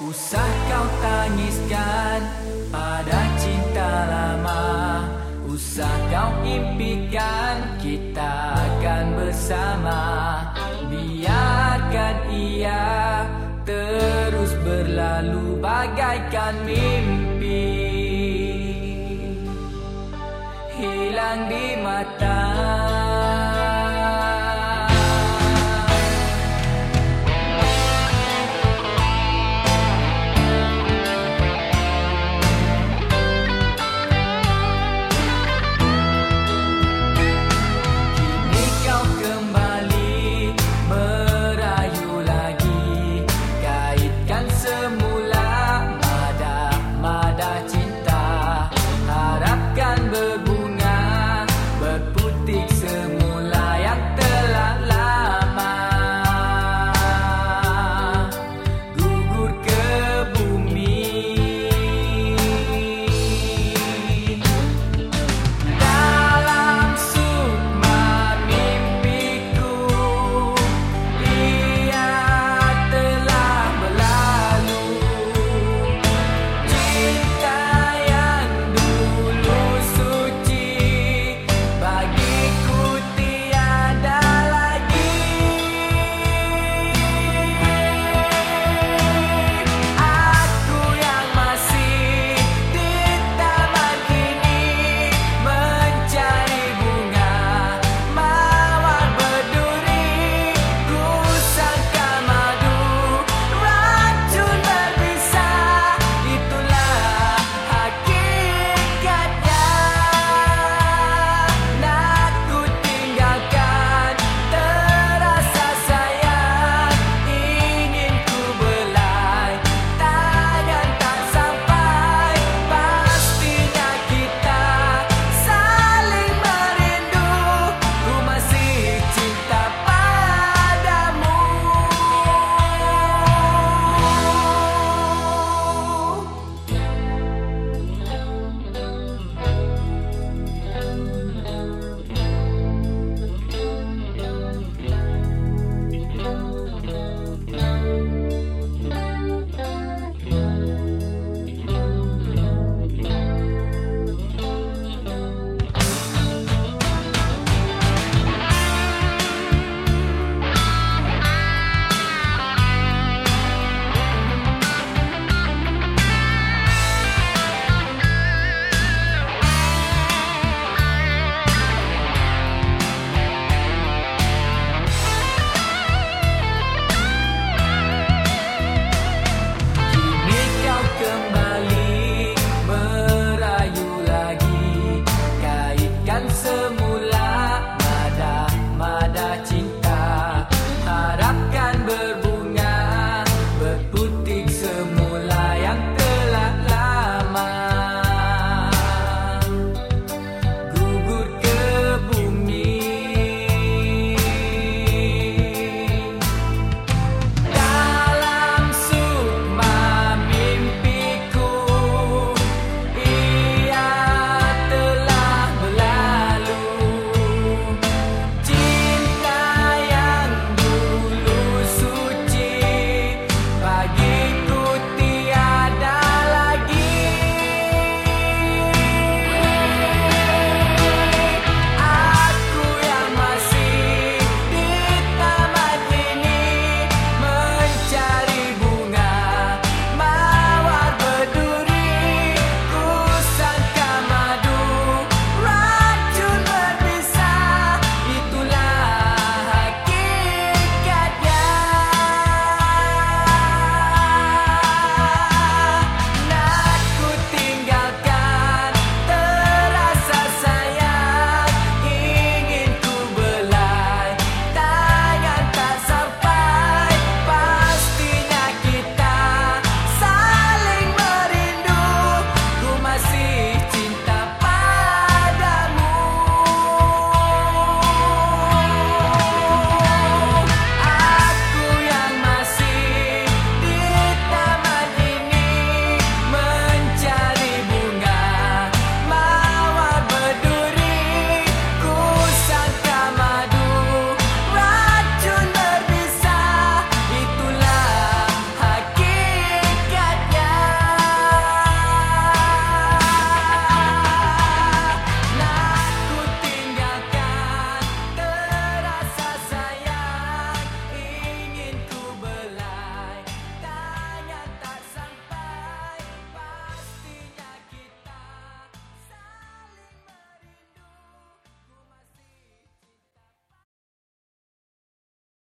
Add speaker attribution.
Speaker 1: Usah kau tangiskan pada cinta lama. Usah kau impikan kita akan bersama. Biarkan ia terus berlalu bagaikan mimpi. Hilang di mata.